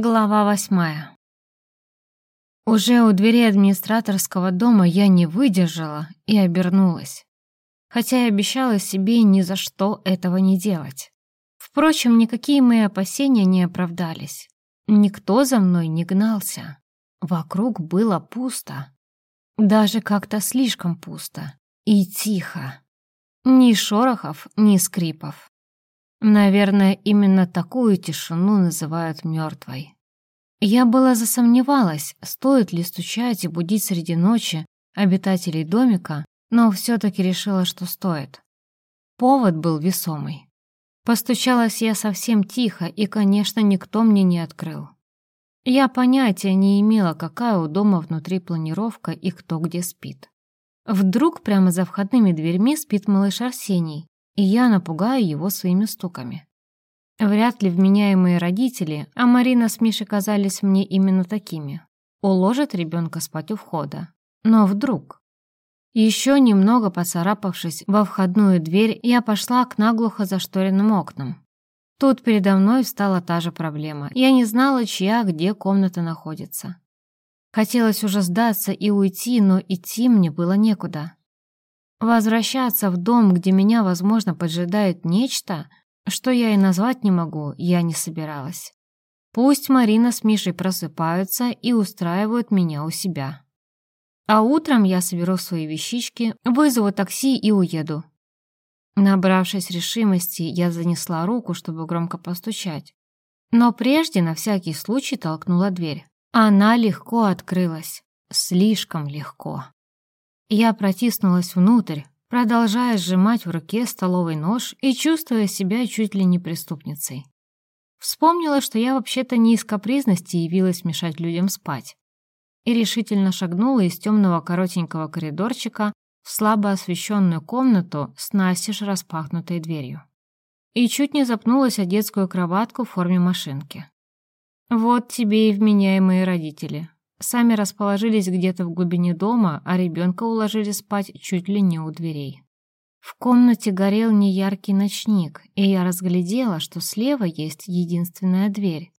Глава восьмая. Уже у двери администраторского дома я не выдержала и обернулась. Хотя и обещала себе ни за что этого не делать. Впрочем, никакие мои опасения не оправдались. Никто за мной не гнался. Вокруг было пусто. Даже как-то слишком пусто. И тихо. Ни шорохов, ни скрипов. Наверное, именно такую тишину называют мертвой. Я была засомневалась, стоит ли стучать и будить среди ночи обитателей домика, но все-таки решила, что стоит. Повод был весомый. Постучалась я совсем тихо, и, конечно, никто мне не открыл. Я понятия не имела, какая у дома внутри планировка и кто где спит. Вдруг прямо за входными дверьми спит малыш Арсений, и я напугаю его своими стуками. Вряд ли вменяемые родители, а Марина с Мишей казались мне именно такими, уложат ребенка спать у входа. Но вдруг... Еще немного поцарапавшись во входную дверь, я пошла к наглухо зашторенным окнам. Тут передо мной встала та же проблема. Я не знала, чья где комната находится. Хотелось уже сдаться и уйти, но идти мне было некуда. Возвращаться в дом, где меня, возможно, поджидает нечто, что я и назвать не могу, я не собиралась. Пусть Марина с Мишей просыпаются и устраивают меня у себя. А утром я соберу свои вещички, вызову такси и уеду. Набравшись решимости, я занесла руку, чтобы громко постучать. Но прежде на всякий случай толкнула дверь. Она легко открылась. Слишком легко. Я протиснулась внутрь, продолжая сжимать в руке столовый нож и чувствуя себя чуть ли не преступницей. Вспомнила, что я вообще-то не из капризности явилась мешать людям спать. И решительно шагнула из темного коротенького коридорчика в слабо освещенную комнату с настежь распахнутой дверью. И чуть не запнулась о детскую кроватку в форме машинки. Вот тебе и вменяемые родители. Сами расположились где-то в глубине дома, а ребенка уложили спать чуть ли не у дверей. В комнате горел неяркий ночник, и я разглядела, что слева есть единственная дверь.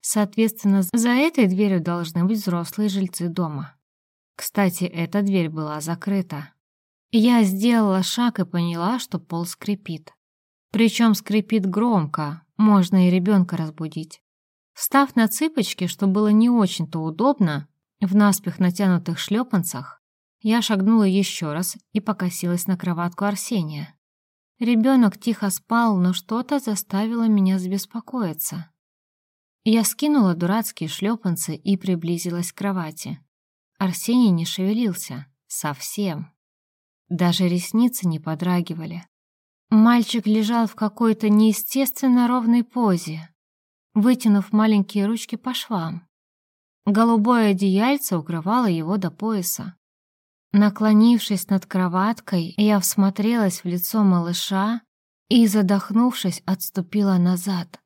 Соответственно, за этой дверью должны быть взрослые жильцы дома. Кстати, эта дверь была закрыта. Я сделала шаг и поняла, что пол скрипит. Причем скрипит громко, можно и ребенка разбудить. Встав на цыпочки, что было не очень-то удобно, в наспех натянутых шлепанцах, я шагнула еще раз и покосилась на кроватку Арсения. Ребенок тихо спал, но что-то заставило меня забеспокоиться. Я скинула дурацкие шлепанцы и приблизилась к кровати. Арсений не шевелился. Совсем. Даже ресницы не подрагивали. Мальчик лежал в какой-то неестественно ровной позе, вытянув маленькие ручки по швам. Голубое одеяльце укрывало его до пояса. Наклонившись над кроваткой, я всмотрелась в лицо малыша и, задохнувшись, отступила назад.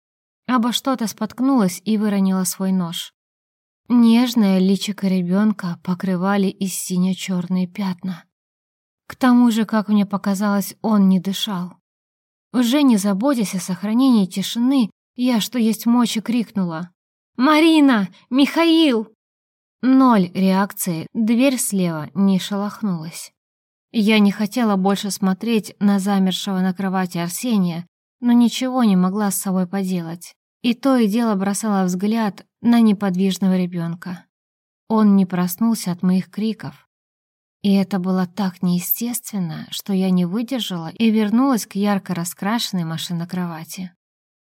Обо что-то споткнулась и выронила свой нож. Нежное личико ребенка покрывали и сине-черные пятна. К тому же, как мне показалось, он не дышал. Уже не заботясь о сохранении тишины, я, что есть мочи, крикнула. «Марина! Михаил!» Ноль реакции, дверь слева не шелохнулась. Я не хотела больше смотреть на замершего на кровати Арсения, но ничего не могла с собой поделать. И то и дело бросала взгляд на неподвижного ребенка. Он не проснулся от моих криков. И это было так неестественно, что я не выдержала и вернулась к ярко раскрашенной машинокровати.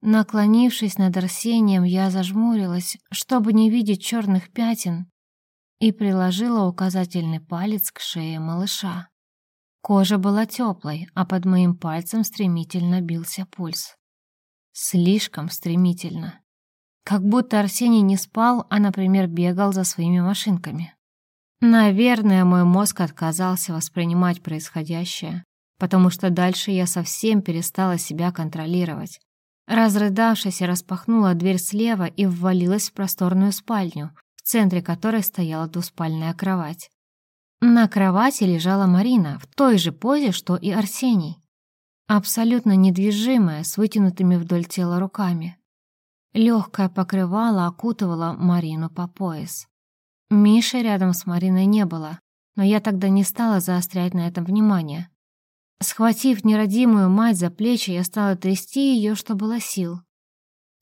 Наклонившись над Арсением, я зажмурилась, чтобы не видеть черных пятен, и приложила указательный палец к шее малыша. Кожа была теплой, а под моим пальцем стремительно бился пульс. Слишком стремительно. Как будто Арсений не спал, а, например, бегал за своими машинками. Наверное, мой мозг отказался воспринимать происходящее, потому что дальше я совсем перестала себя контролировать, Разрыдавшись, я распахнула дверь слева и ввалилась в просторную спальню, в центре которой стояла двуспальная кровать. На кровати лежала Марина в той же позе, что и Арсений. Абсолютно недвижимая, с вытянутыми вдоль тела руками. Легкое покрывало окутывало Марину по пояс. Миши рядом с Мариной не было, но я тогда не стала заострять на этом внимание. Схватив нерадимую мать за плечи, я стала трясти ее, что было сил.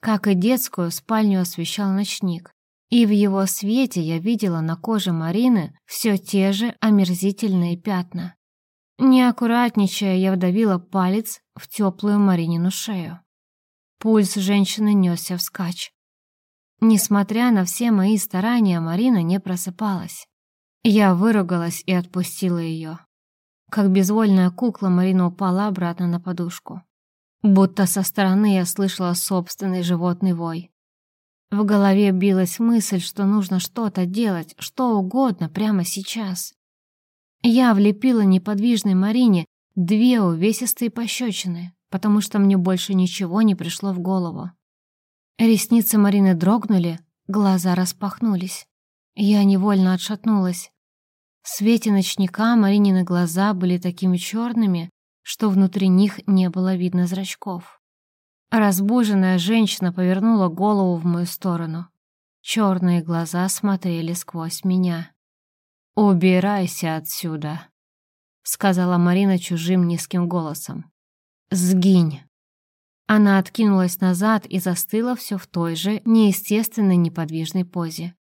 Как и детскую, спальню освещал ночник, и в его свете я видела на коже Марины все те же омерзительные пятна. Неаккуратничая, я вдавила палец в теплую Маринину шею. Пульс женщины несся вскачь. Несмотря на все мои старания, Марина не просыпалась. Я выругалась и отпустила ее. Как безвольная кукла, Марина упала обратно на подушку. Будто со стороны я слышала собственный животный вой. В голове билась мысль, что нужно что-то делать, что угодно прямо сейчас. Я влепила неподвижной Марине две увесистые пощечины, потому что мне больше ничего не пришло в голову. Ресницы Марины дрогнули, глаза распахнулись. Я невольно отшатнулась. В свете ночника Маринины глаза были такими черными, что внутри них не было видно зрачков. Разбуженная женщина повернула голову в мою сторону. Черные глаза смотрели сквозь меня. «Убирайся отсюда», — сказала Марина чужим низким голосом. «Сгинь». Она откинулась назад и застыла все в той же неестественной неподвижной позе.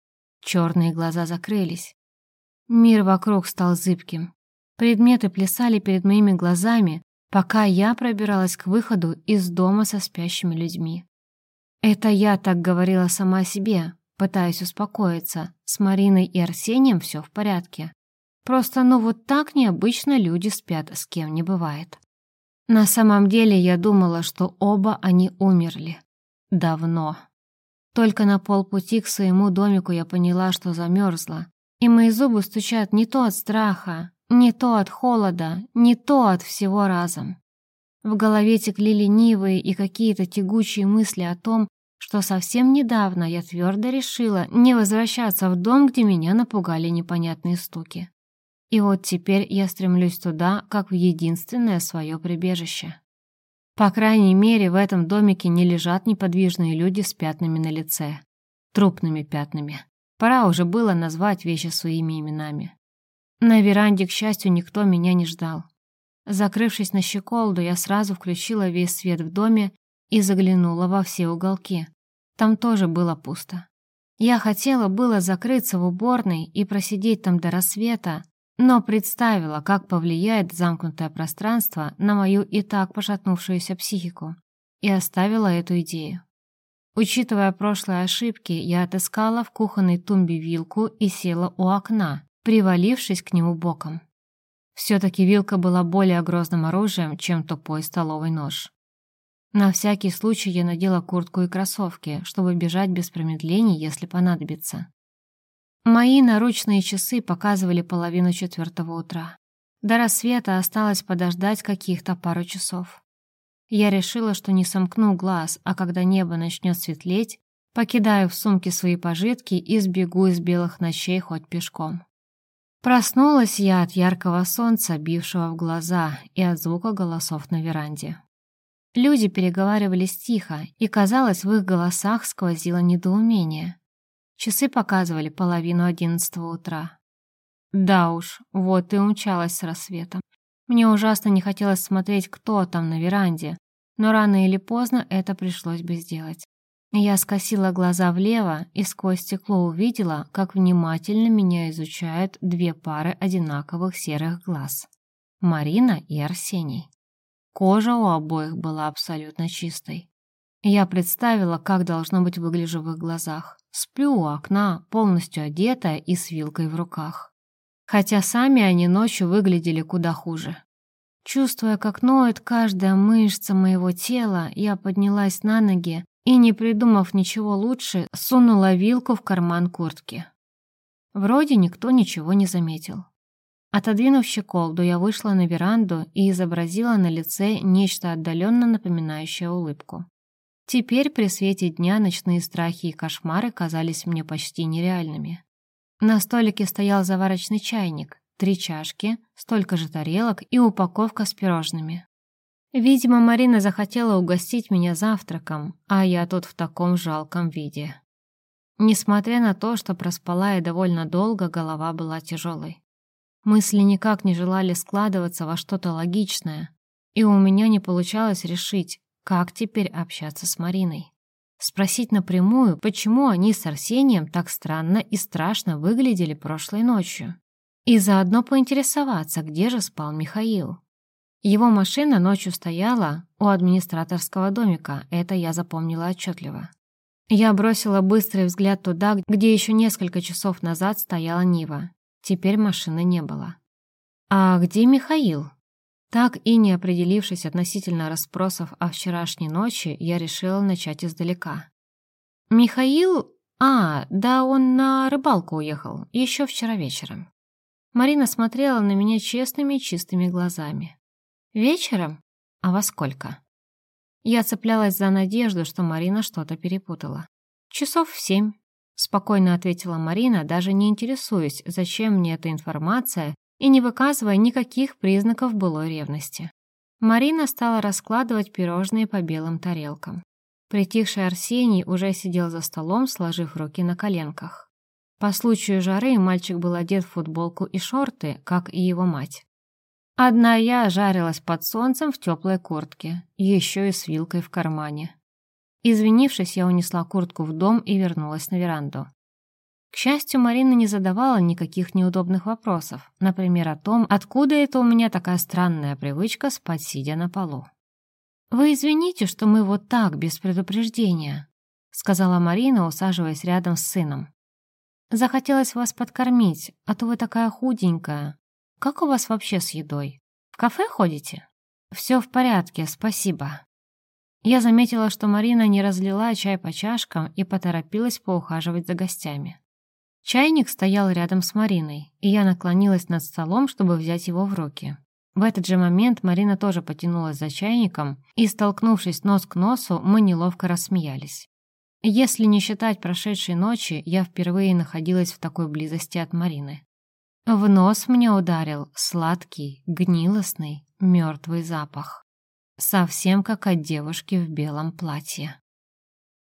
Черные глаза закрылись. Мир вокруг стал зыбким. Предметы плясали перед моими глазами, пока я пробиралась к выходу из дома со спящими людьми. Это я так говорила сама себе, пытаясь успокоиться. С Мариной и Арсением все в порядке. Просто ну вот так необычно люди спят, с кем не бывает. На самом деле я думала, что оба они умерли. Давно. Только на полпути к своему домику я поняла, что замерзла, и мои зубы стучат не то от страха, не то от холода, не то от всего разом. В голове текли ленивые и какие-то тягучие мысли о том, что совсем недавно я твердо решила не возвращаться в дом, где меня напугали непонятные стуки. И вот теперь я стремлюсь туда, как в единственное свое прибежище. По крайней мере, в этом домике не лежат неподвижные люди с пятнами на лице. Трупными пятнами. Пора уже было назвать вещи своими именами. На веранде, к счастью, никто меня не ждал. Закрывшись на щеколду, я сразу включила весь свет в доме и заглянула во все уголки. Там тоже было пусто. Я хотела было закрыться в уборной и просидеть там до рассвета, но представила, как повлияет замкнутое пространство на мою и так пошатнувшуюся психику, и оставила эту идею. Учитывая прошлые ошибки, я отыскала в кухонной тумбе вилку и села у окна, привалившись к нему боком. Все-таки вилка была более грозным оружием, чем тупой столовый нож. На всякий случай я надела куртку и кроссовки, чтобы бежать без промедлений, если понадобится. Мои наручные часы показывали половину четвертого утра. До рассвета осталось подождать каких-то пару часов. Я решила, что не сомкну глаз, а когда небо начнет светлеть, покидаю в сумке свои пожитки и сбегу из белых ночей хоть пешком. Проснулась я от яркого солнца, бившего в глаза, и от звука голосов на веранде. Люди переговаривались тихо, и, казалось, в их голосах сквозило недоумение. Часы показывали половину одиннадцатого утра. Да уж, вот и умчалась с рассветом. Мне ужасно не хотелось смотреть, кто там на веранде, но рано или поздно это пришлось бы сделать. Я скосила глаза влево и сквозь стекло увидела, как внимательно меня изучают две пары одинаковых серых глаз. Марина и Арсений. Кожа у обоих была абсолютно чистой. Я представила, как должно быть выгляжу в их глазах. Сплю у окна, полностью одетая и с вилкой в руках хотя сами они ночью выглядели куда хуже. Чувствуя, как ноет каждая мышца моего тела, я поднялась на ноги и, не придумав ничего лучше, сунула вилку в карман куртки. Вроде никто ничего не заметил. Отодвинув щеколду, я вышла на веранду и изобразила на лице нечто отдаленно напоминающее улыбку. Теперь при свете дня ночные страхи и кошмары казались мне почти нереальными. На столике стоял заварочный чайник, три чашки, столько же тарелок и упаковка с пирожными. Видимо, Марина захотела угостить меня завтраком, а я тут в таком жалком виде. Несмотря на то, что проспала и довольно долго, голова была тяжелой. Мысли никак не желали складываться во что-то логичное, и у меня не получалось решить, как теперь общаться с Мариной. Спросить напрямую, почему они с Арсением так странно и страшно выглядели прошлой ночью. И заодно поинтересоваться, где же спал Михаил. Его машина ночью стояла у администраторского домика, это я запомнила отчетливо. Я бросила быстрый взгляд туда, где еще несколько часов назад стояла Нива. Теперь машины не было. «А где Михаил?» Так и не определившись относительно расспросов о вчерашней ночи, я решила начать издалека. «Михаил? А, да он на рыбалку уехал, еще вчера вечером». Марина смотрела на меня честными чистыми глазами. «Вечером? А во сколько?» Я цеплялась за надежду, что Марина что-то перепутала. «Часов в семь», — спокойно ответила Марина, даже не интересуясь, зачем мне эта информация и не выказывая никаких признаков былой ревности. Марина стала раскладывать пирожные по белым тарелкам. Притихший Арсений уже сидел за столом, сложив руки на коленках. По случаю жары мальчик был одет в футболку и шорты, как и его мать. Одна я жарилась под солнцем в теплой куртке, еще и с вилкой в кармане. Извинившись, я унесла куртку в дом и вернулась на веранду. К счастью, Марина не задавала никаких неудобных вопросов, например, о том, откуда это у меня такая странная привычка спать сидя на полу. «Вы извините, что мы вот так, без предупреждения», сказала Марина, усаживаясь рядом с сыном. «Захотелось вас подкормить, а то вы такая худенькая. Как у вас вообще с едой? В кафе ходите?» «Все в порядке, спасибо». Я заметила, что Марина не разлила чай по чашкам и поторопилась поухаживать за гостями. Чайник стоял рядом с Мариной, и я наклонилась над столом, чтобы взять его в руки. В этот же момент Марина тоже потянулась за чайником, и, столкнувшись нос к носу, мы неловко рассмеялись. Если не считать прошедшей ночи, я впервые находилась в такой близости от Марины. В нос мне ударил сладкий, гнилостный, мертвый запах. Совсем как от девушки в белом платье.